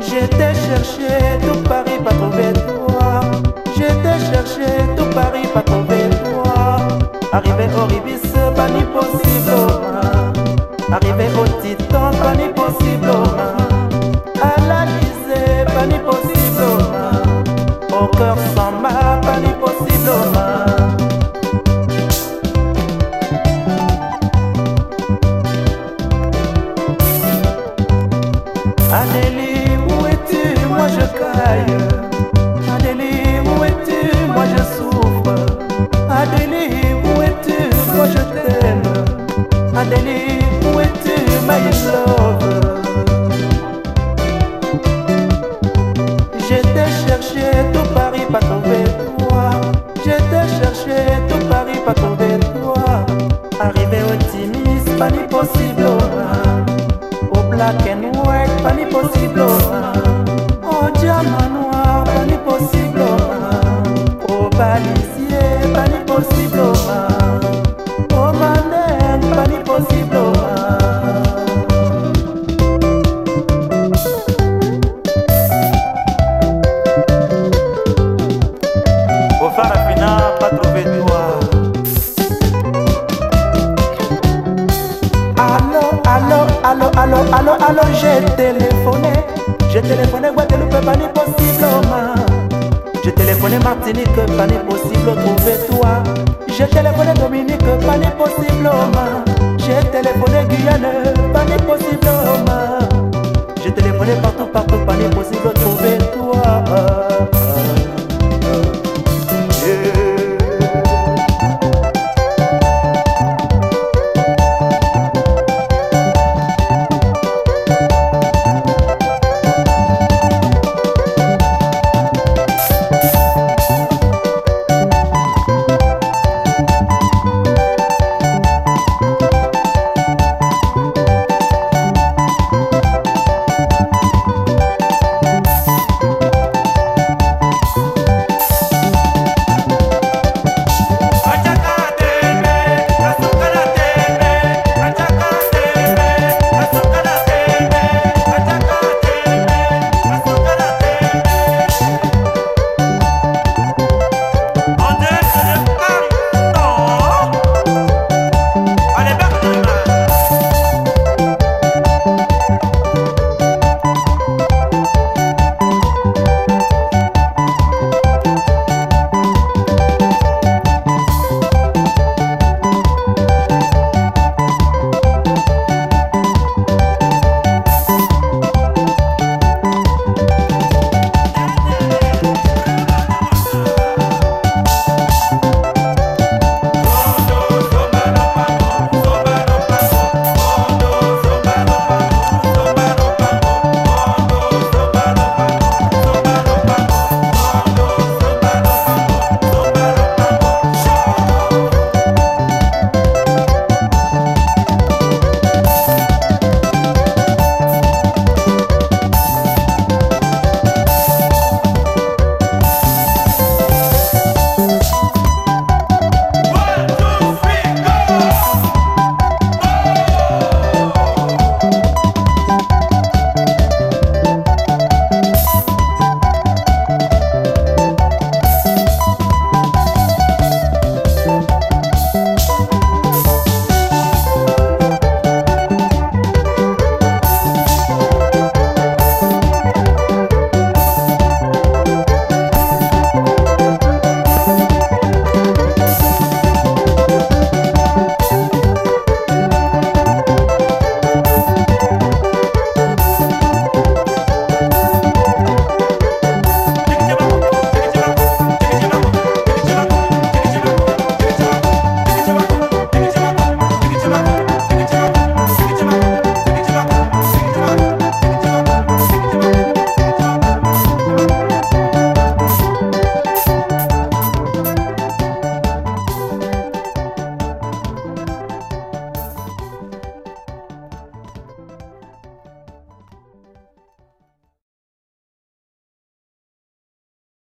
J'étais cherché tout Paris, pas trouvé pani possible. Oh, black and white, funny, possible. allô, allô, j'ai téléphoné. J'ai téléphoné Guadeloupe, pas ni possible, oh, ma. J'ai téléphoné Martinique, pas ni possible.